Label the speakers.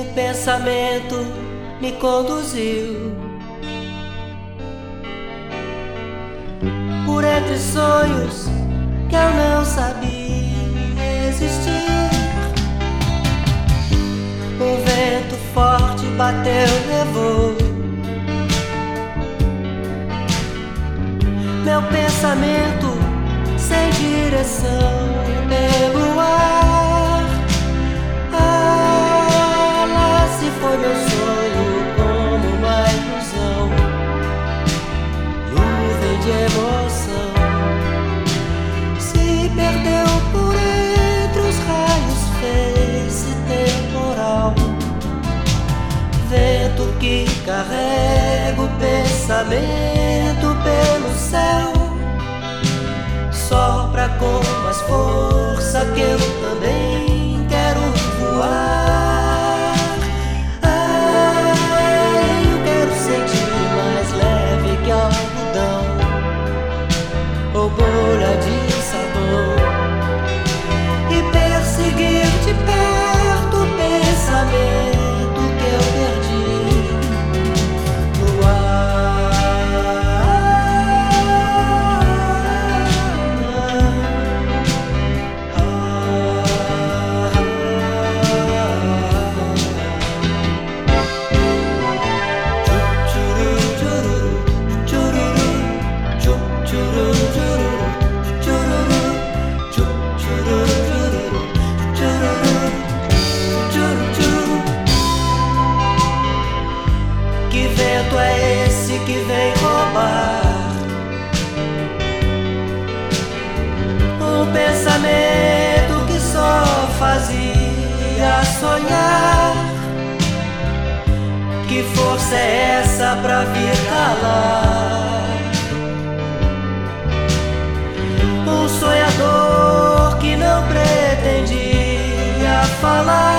Speaker 1: o pensamento me conduziu por entre sonhos que eu não sabia existir. Um vento forte bateu, levou meu pensamento sem direção pelo de emoção. Se perdeu por entre os raios, fez-se temporal. Vento que carrega o pensamento pelo a sonhar. Que força é essa pra vir calar? Um sonhador que não pretendia falar.